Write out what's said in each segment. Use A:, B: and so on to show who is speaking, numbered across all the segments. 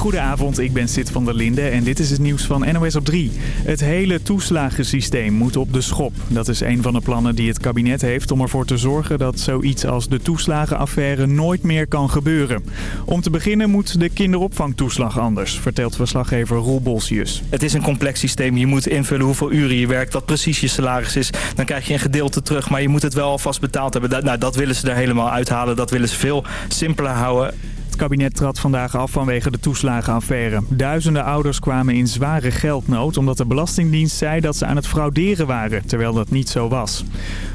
A: Goedenavond, ik ben Sid van der Linde en dit is het nieuws van NOS op 3. Het hele toeslagensysteem moet op de schop. Dat is een van de plannen die het kabinet heeft om ervoor te zorgen dat zoiets als de toeslagenaffaire nooit meer kan gebeuren. Om te beginnen moet de kinderopvangtoeslag anders, vertelt verslaggever Roel Bolsius.
B: Het is een complex systeem. Je moet invullen hoeveel uren je werkt, wat precies je salaris is. Dan krijg je een gedeelte terug, maar je moet het wel alvast betaald hebben. Nou, dat willen ze er helemaal uithalen. Dat willen ze veel simpeler houden.
A: Kabinet trad vandaag af vanwege de toeslagenaffaire. Duizenden ouders kwamen in zware geldnood omdat de Belastingdienst zei dat ze aan het frauderen waren, terwijl dat niet zo was.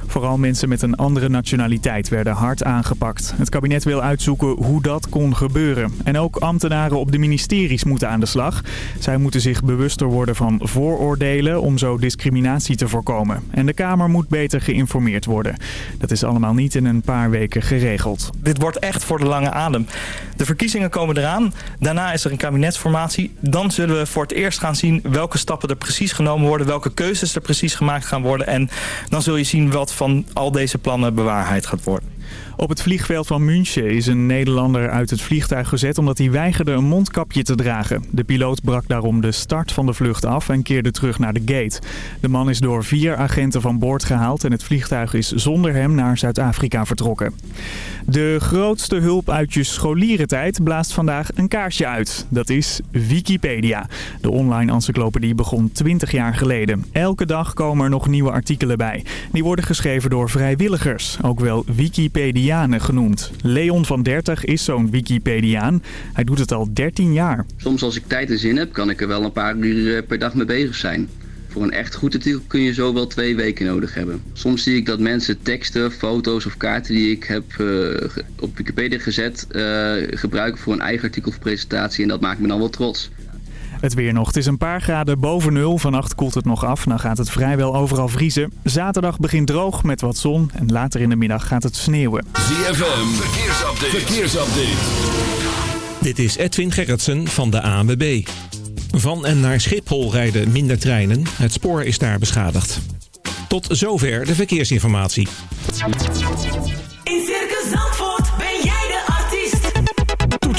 A: Vooral mensen met een andere nationaliteit werden hard aangepakt. Het kabinet wil uitzoeken hoe dat kon gebeuren. En ook ambtenaren op de ministeries moeten aan de slag. Zij moeten zich bewuster worden van vooroordelen om zo discriminatie te voorkomen. En de Kamer moet beter geïnformeerd worden. Dat is allemaal niet in een paar weken geregeld.
B: Dit wordt echt voor de lange adem. De verkiezingen komen eraan. Daarna is er een kabinetsformatie. Dan zullen we voor het eerst gaan zien welke stappen er precies genomen worden. Welke keuzes er precies gemaakt gaan worden. En dan zul je zien wat van al deze plannen bewaarheid gaat worden.
A: Op het vliegveld van München is een Nederlander uit het vliegtuig gezet omdat hij weigerde een mondkapje te dragen. De piloot brak daarom de start van de vlucht af en keerde terug naar de gate. De man is door vier agenten van boord gehaald en het vliegtuig is zonder hem naar Zuid-Afrika vertrokken. De grootste hulp uit je scholierentijd blaast vandaag een kaarsje uit. Dat is Wikipedia. De online encyclopedie begon 20 jaar geleden. Elke dag komen er nog nieuwe artikelen bij. Die worden geschreven door vrijwilligers, ook wel Genoemd. Leon van 30 is zo'n Wikipediaan. Hij doet het al 13 jaar.
C: Soms als ik tijd en zin heb, kan ik er wel een paar uur eh, per dag mee bezig zijn. Voor een echt goed artikel kun je zo wel twee weken nodig hebben. Soms zie ik dat mensen teksten, foto's of kaarten die ik heb uh, op Wikipedia gezet... Uh, gebruiken voor een eigen artikel of presentatie en dat maakt me dan wel trots.
A: Het weer nog. Het is een paar graden boven nul. Vannacht koelt het nog af. Dan gaat het vrijwel overal vriezen. Zaterdag begint droog met wat zon. En later in de middag gaat het sneeuwen.
D: ZFM. Verkeersupdate. Verkeersupdate.
E: Dit is Edwin Gerritsen van de ANWB. Van en naar Schiphol rijden minder treinen. Het spoor is daar beschadigd. Tot zover de verkeersinformatie.
F: In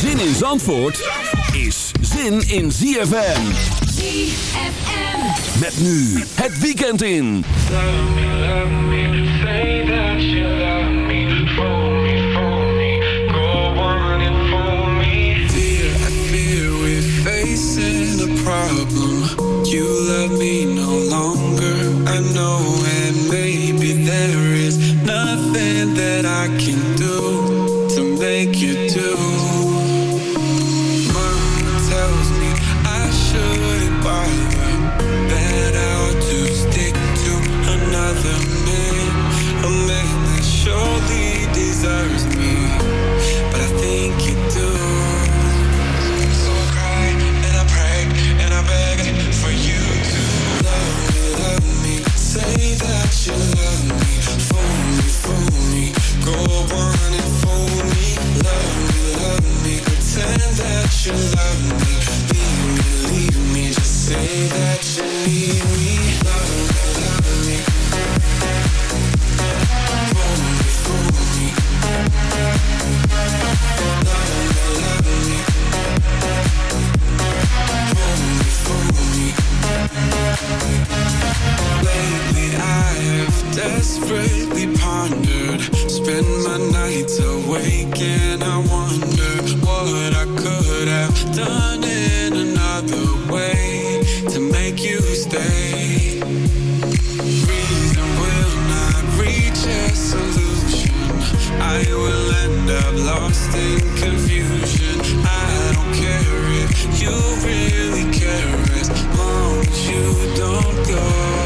D: Zin in Zandvoort is zin in ZFM.
F: ZFM.
D: Met nu het weekend in.
G: facing a problem. You love me no longer. I know, and maybe there is nothing that I can secretly pondered. Spend my nights awake and I wonder what I could have done in another way to make you stay. Reason will not reach a solution. I will end up lost in confusion. I don't care if you really care as long as you don't go.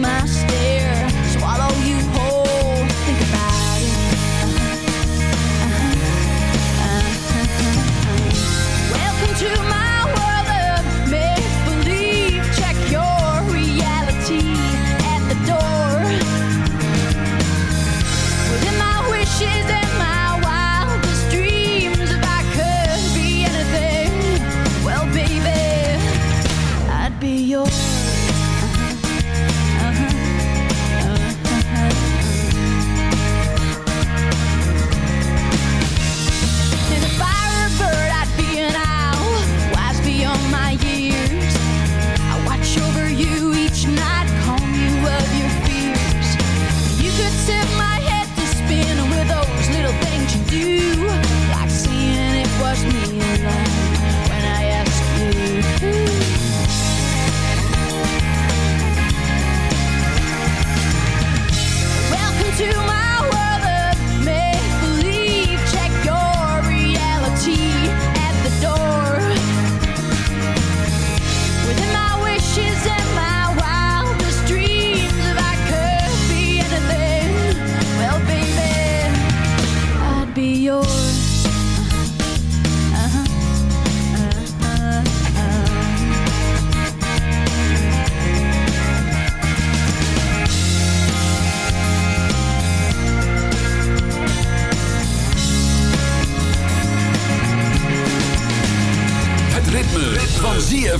H: my stare.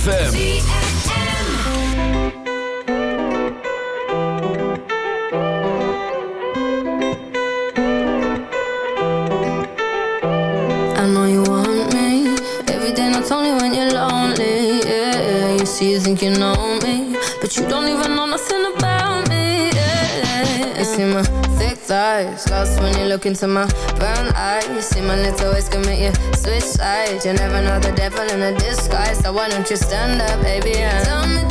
D: ZFM.
I: look into my brown eyes. See my little ways commit you switch sides You never know the devil in a disguise. So why don't you stand up, baby, and tell me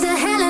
J: the
K: hell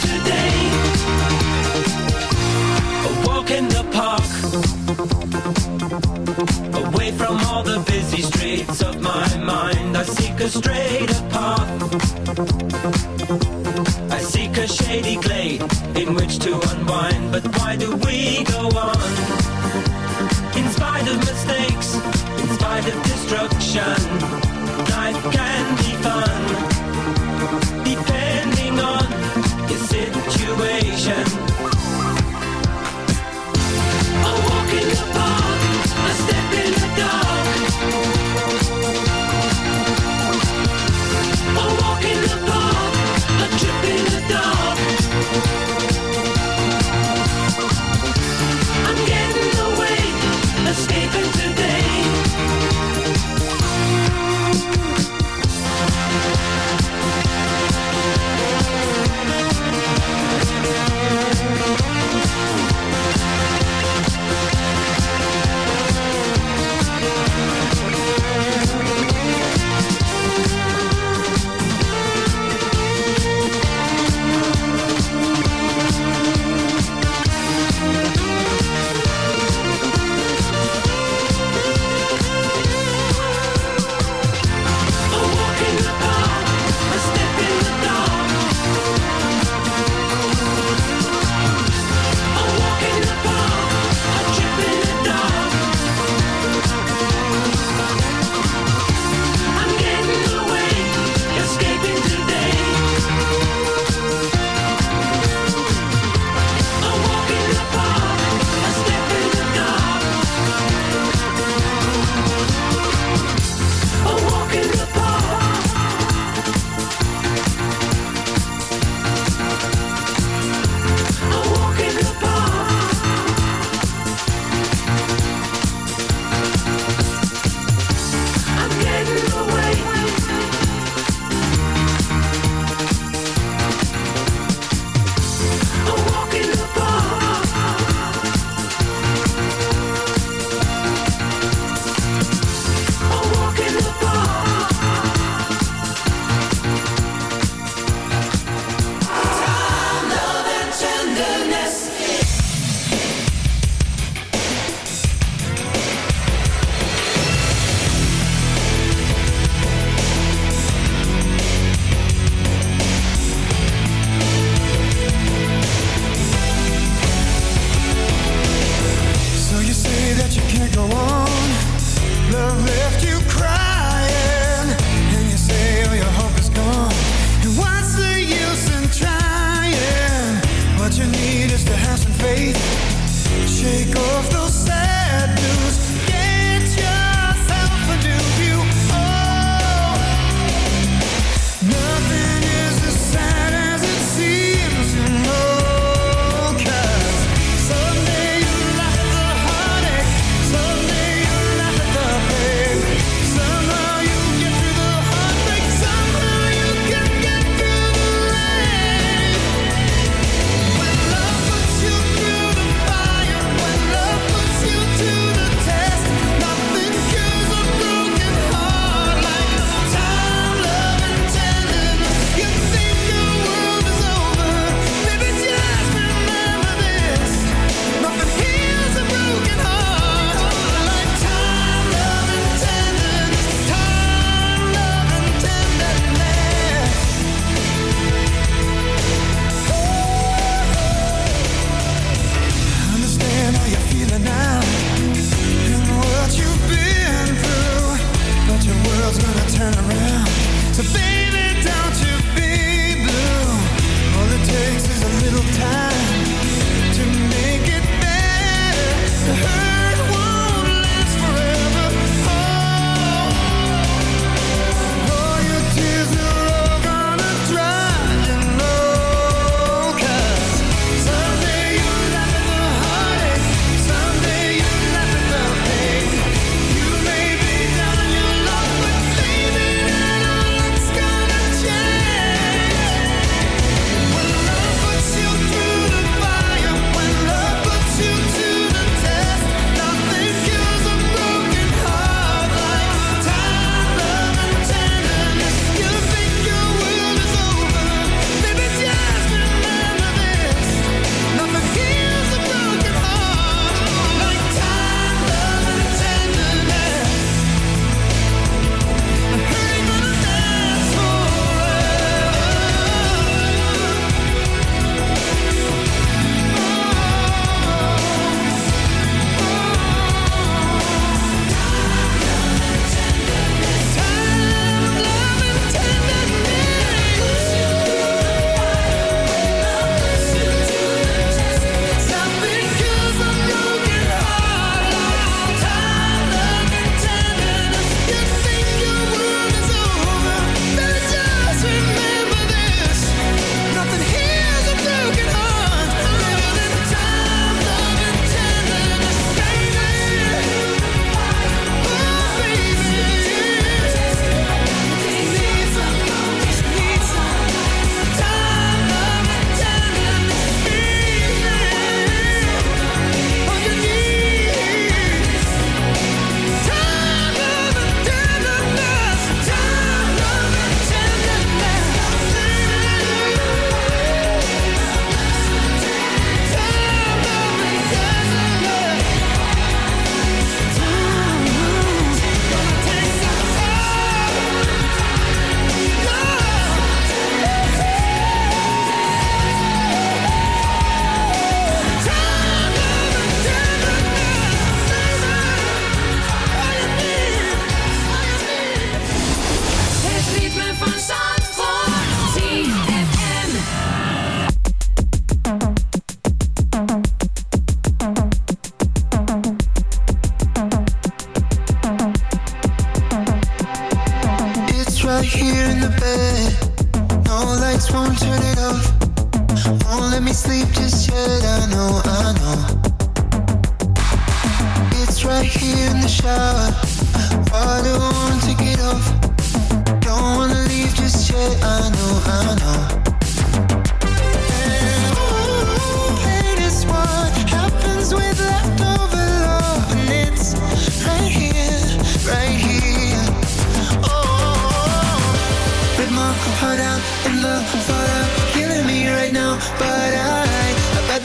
F: today.
J: A walk in the park, away from all the busy streets of my mind. I seek a straighter path. I seek a shady glade in which to unwind. But why do we go on? In spite of mistakes, in spite of destruction.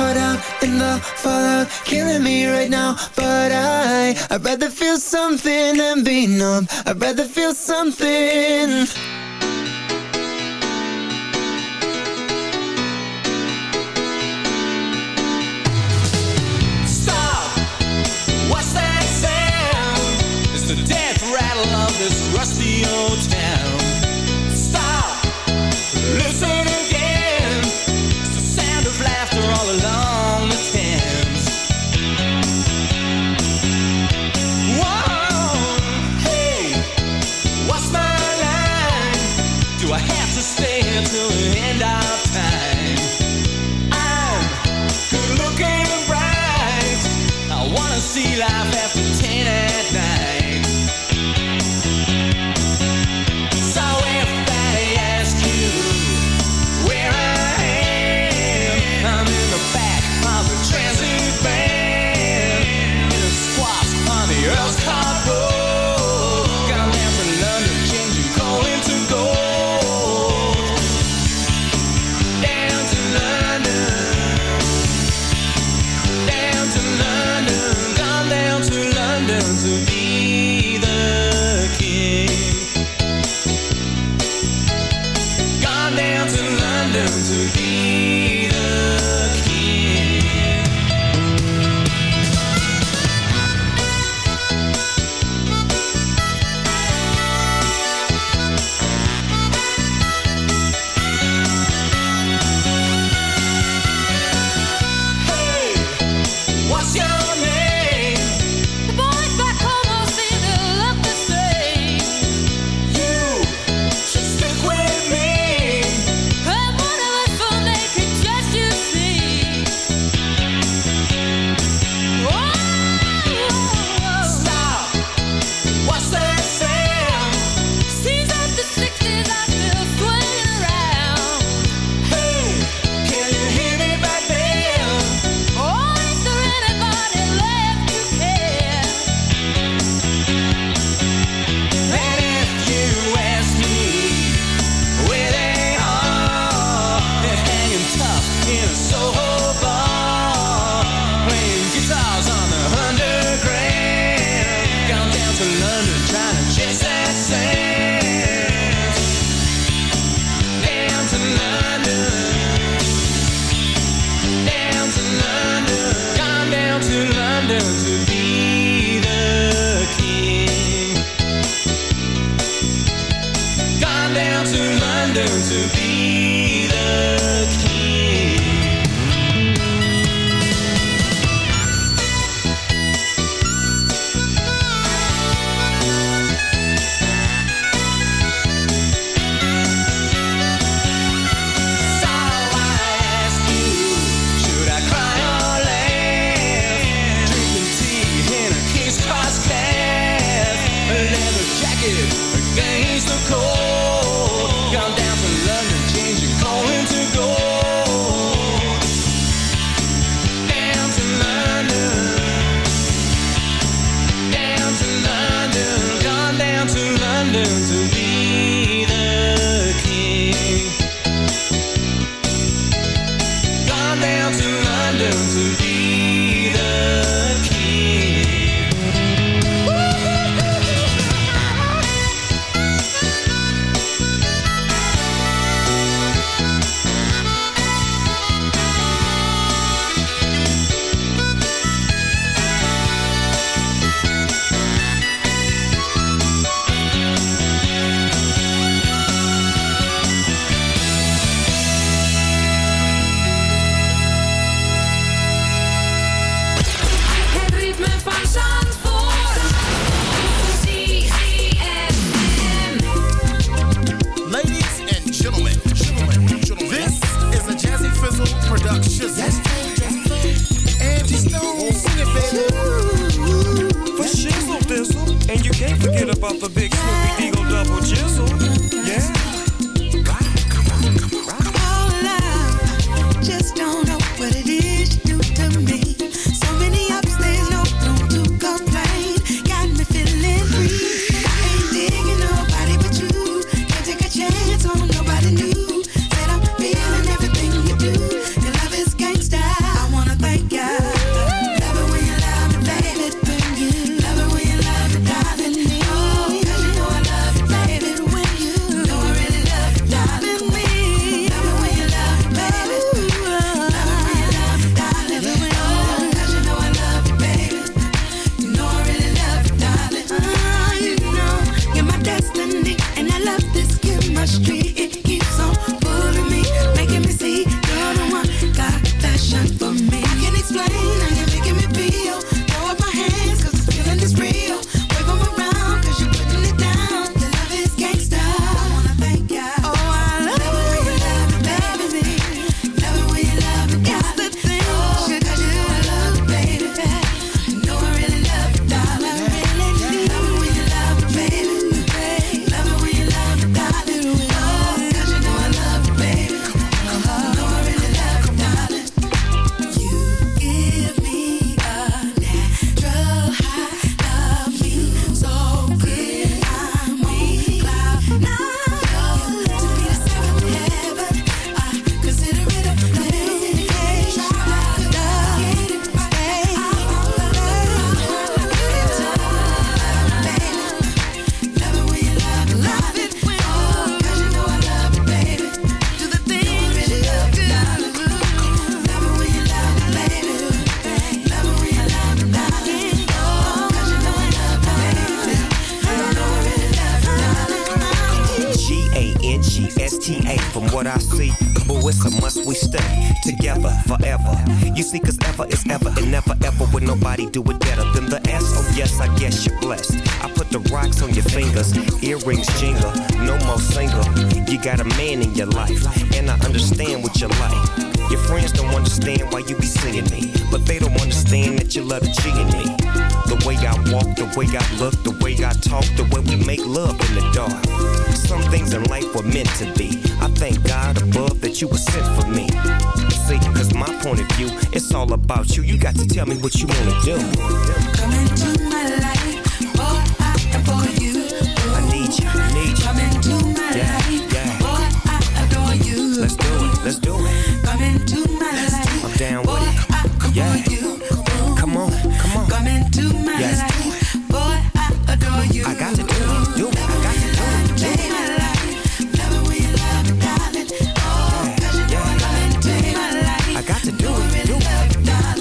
L: heart out and the fallout killing me right now. But I, I'd rather feel something than be numb. I'd rather feel something.
M: Stop! What's that sound? It's the death rattle of this rusty old town.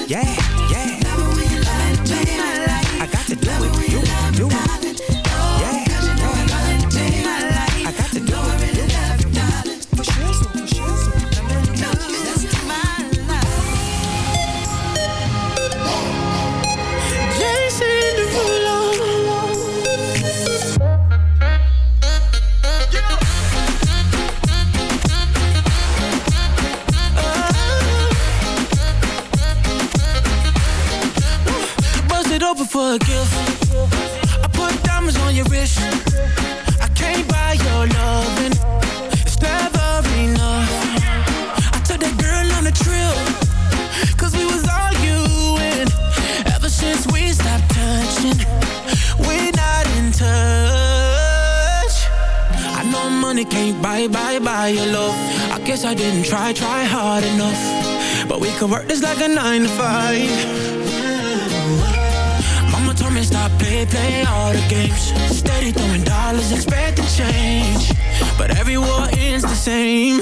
N: Yeah,
O: is
P: like
M: a nine to five. Mama told me stop play, play all the games. Steady throwing dollars, expect to change. But every war ends the same.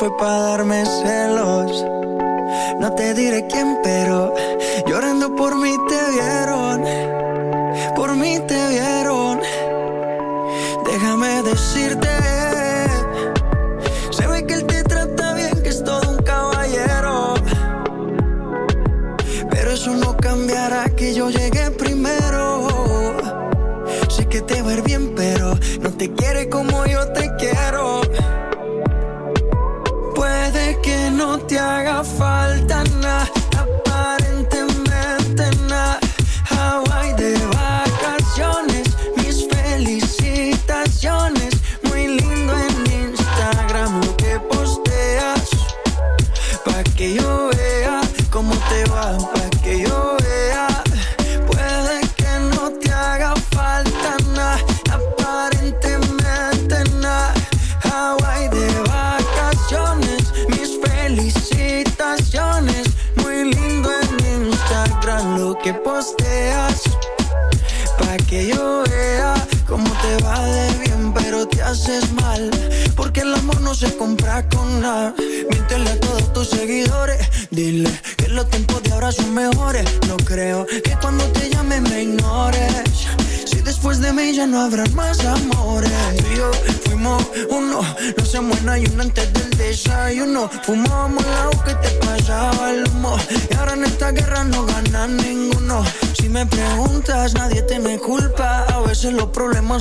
Q: fue para darme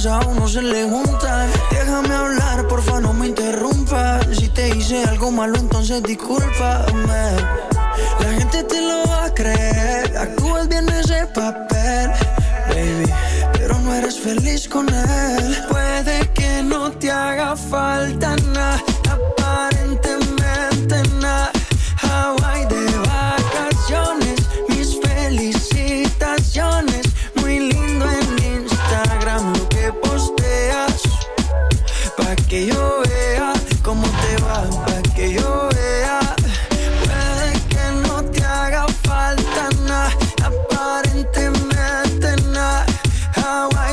Q: a uno se le junta. Déjame hablar, porfa, no me interrumpa. Si te hice algo malo, entonces discúlpame. La gente te lo va a creer. Actúas bien ese papel, baby. Pero no eres feliz con él.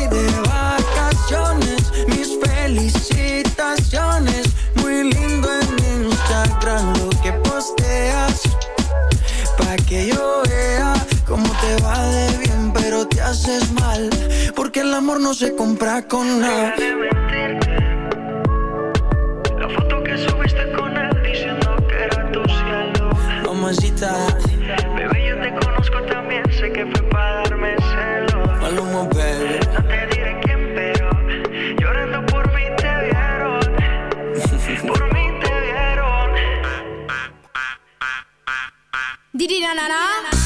Q: de vacaciones, mis felicitaciones. Muy lindo en Instagram lo que posteas. Pa' que yo vea cómo te va de bien, pero te haces mal. Porque el amor no se compra con nada. La foto que subiste con él diciendo que era tu cielo. Mamacita
I: Didi na na na.